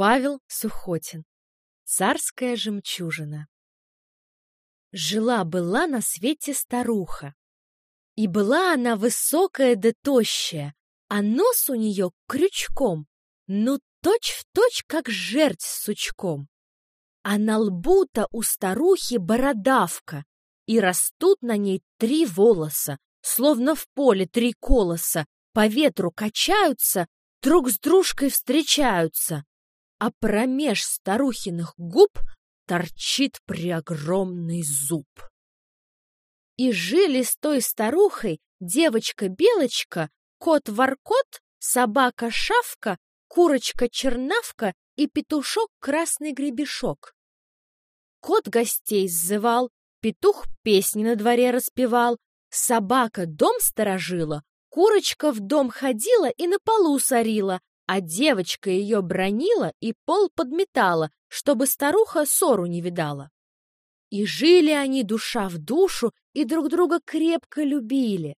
Павел Сухотин. Царская жемчужина. Жила-была на свете старуха. И была она высокая да тощая, а нос у нее крючком, ну точь-в-точь, точь, как жерть с сучком. А на лбу-то у старухи бородавка, и растут на ней три волоса, словно в поле три колоса, по ветру качаются, друг с дружкой встречаются а промеж старухиных губ торчит преогромный зуб. И жили с той старухой девочка-белочка, кот-воркот, собака-шавка, курочка-чернавка и петушок-красный гребешок. Кот гостей сзывал, петух песни на дворе распевал, собака дом сторожила, курочка в дом ходила и на полу сорила, а девочка ее бронила и пол подметала, чтобы старуха ссору не видала. И жили они душа в душу и друг друга крепко любили.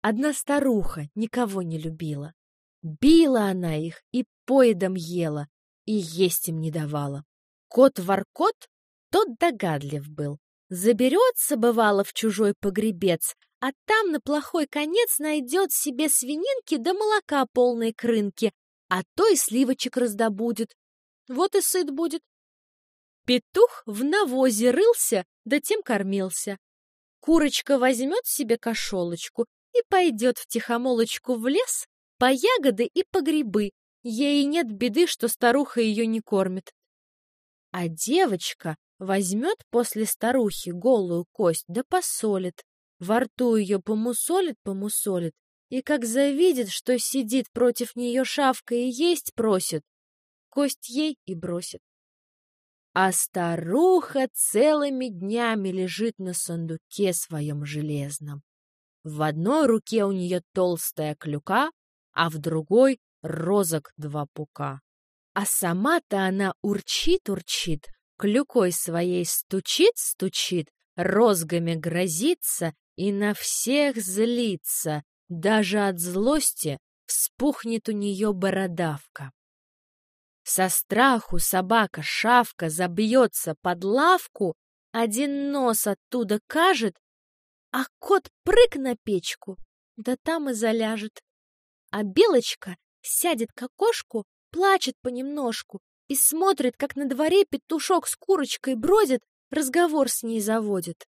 Одна старуха никого не любила. Била она их и поедом ела, и есть им не давала. Кот-воркот, тот догадлив был. Заберется, бывало, в чужой погребец, а там на плохой конец найдет себе свининки да молока полной крынки, а то и сливочек раздобудет. Вот и сыт будет. Петух в навозе рылся, да тем кормился. Курочка возьмет себе кошелочку и пойдет в тихомолочку в лес по ягоды и по грибы. Ей нет беды, что старуха ее не кормит. А девочка возьмет после старухи голую кость да посолит, во рту ее помусолит-помусолит, и как завидит, что сидит против нее шавка и есть просит, кость ей и бросит. А старуха целыми днями лежит на сундуке своем железном. В одной руке у нее толстая клюка, а в другой — розок два пука. А сама-то она урчит-урчит, клюкой своей стучит-стучит, розгами грозится и на всех злится, даже от злости вспухнет у нее бородавка. Со страху собака-шавка забьется под лавку, один нос оттуда кажет, а кот прыг на печку, да там и заляжет. А белочка сядет к окошку, плачет понемножку и смотрит, как на дворе петушок с курочкой бродит, разговор с ней заводит.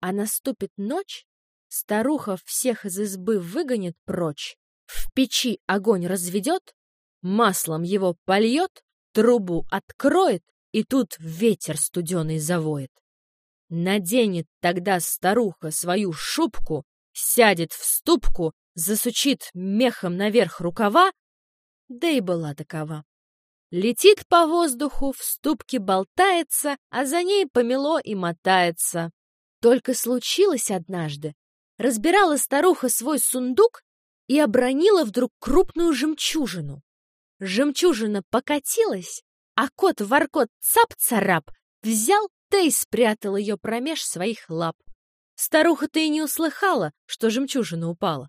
А наступит ночь, Старуха всех из избы выгонит прочь, в печи огонь разведет, маслом его польет, трубу откроет, и тут ветер студеный завоет. Наденет тогда старуха свою шубку, сядет в ступку, засучит мехом наверх рукава, да и была такова. Летит по воздуху, в ступке болтается, а за ней помело и мотается. Только случилось однажды, разбирала старуха свой сундук и обронила вдруг крупную жемчужину. Жемчужина покатилась, а кот-воркот цап-царап взял, да и спрятал ее промеж своих лап. Старуха-то и не услыхала, что жемчужина упала.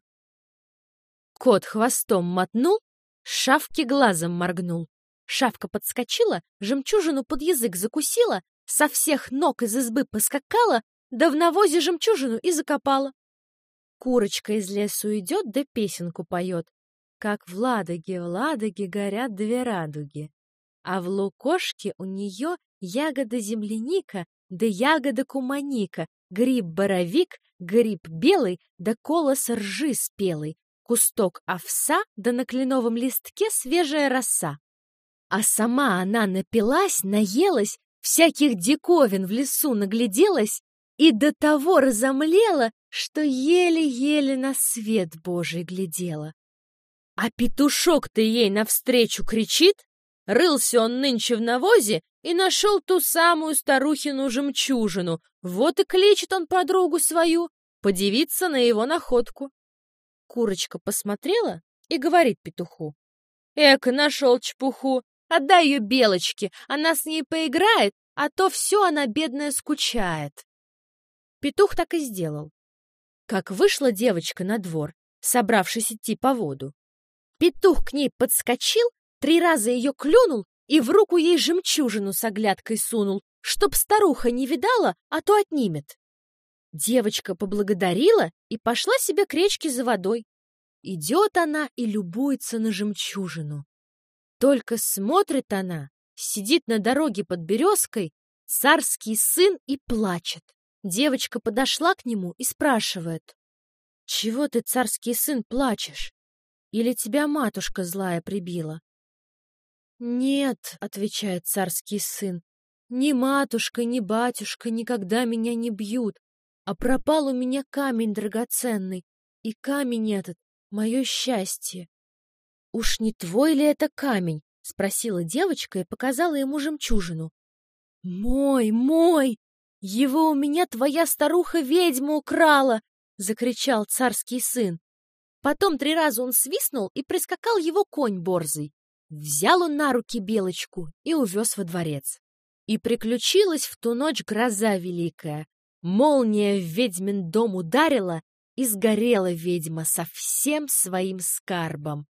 Кот хвостом мотнул, шавки глазом моргнул. Шавка подскочила, жемчужину под язык закусила, со всех ног из избы поскакала, да в навозе жемчужину и закопала. Курочка из лесу идет, да песенку поет. Как в Ладоге, в Ладоге горят две радуги. А в лукошке у нее ягода земляника, да ягода куманика, гриб-боровик, гриб белый, да колос ржи спелый, кусток овса, да на кленовом листке свежая роса. А сама она напилась, наелась, всяких диковин в лесу нагляделась и до того разомлела, что еле-еле на свет Божий глядела. А петушок-то ей навстречу кричит, рылся он нынче в навозе и нашел ту самую старухину жемчужину, вот и кличет он подругу свою, подивиться на его находку. Курочка посмотрела и говорит петуху. Эка, нашел чепуху, отдай ее белочке, она с ней поиграет, а то все она, бедная, скучает. Петух так и сделал. Как вышла девочка на двор, собравшись идти по воду, петух к ней подскочил, три раза ее клюнул и в руку ей жемчужину с оглядкой сунул, чтоб старуха не видала, а то отнимет. Девочка поблагодарила и пошла себе к речке за водой. Идет она и любуется на жемчужину. Только смотрит она, сидит на дороге под березкой, царский сын и плачет. Девочка подошла к нему и спрашивает. «Чего ты, царский сын, плачешь? Или тебя матушка злая прибила?» «Нет», — отвечает царский сын, — «ни матушка, ни батюшка никогда меня не бьют, а пропал у меня камень драгоценный, и камень этот — мое счастье. — Уж не твой ли это камень? — спросила девочка и показала ему жемчужину. — Мой, мой! Его у меня твоя старуха-ведьма украла! — закричал царский сын. Потом три раза он свистнул, и прискакал его конь борзый. Взял он на руки белочку и увез во дворец. И приключилась в ту ночь гроза великая. Молния в ведьмин дом ударила, и сгорела ведьма со всем своим скарбом.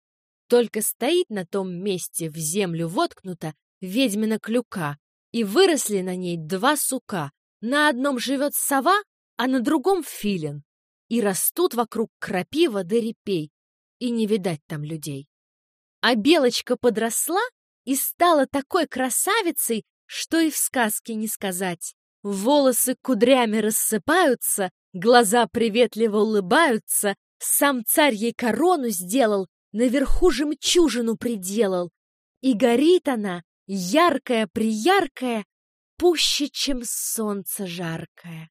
Только стоит на том месте в землю воткнута ведьмина клюка, и выросли на ней два сука. На одном живет сова, а на другом филин. И растут вокруг крапива да репей, и не видать там людей. А белочка подросла и стала такой красавицей, что и в сказке не сказать. Волосы кудрями рассыпаются, глаза приветливо улыбаются, сам царь ей корону сделал, наверху жемчужину приделал. И горит она, яркая-прияркая, пуще, чем солнце жаркое.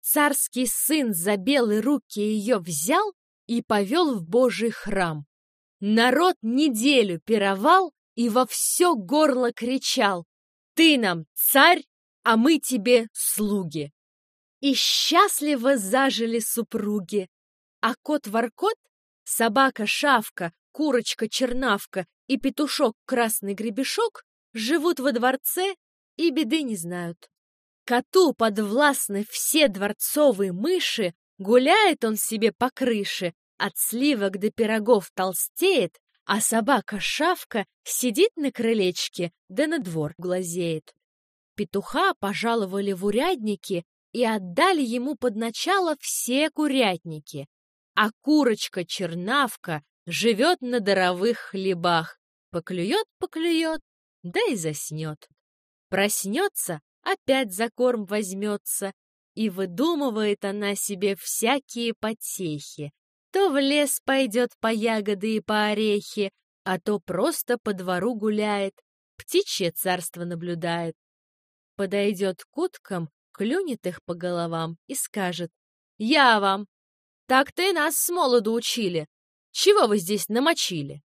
Царский сын за белые руки ее взял и повел в Божий храм. Народ неделю пировал и во все горло кричал «Ты нам царь, а мы тебе слуги. И счастливо зажили супруги. А кот-воркот, собака-шавка, курочка-чернавка и петушок-красный гребешок живут во дворце и беды не знают. Коту подвластны все дворцовые мыши, гуляет он себе по крыше, от сливок до пирогов толстеет, а собака-шавка сидит на крылечке, да на двор глазеет. Петуха пожаловали в урядники и отдали ему под начало все курятники, а курочка-чернавка живет на даровых хлебах, поклюет-поклюет, да и заснет. Проснется, опять за корм возьмется, и выдумывает она себе всякие потехи. То в лес пойдет по ягоды и по орехи, а то просто по двору гуляет, птичье царство наблюдает подойдет к уткам, клюнет их по головам и скажет «Я вам! Так ты нас с молоду учили! Чего вы здесь намочили?»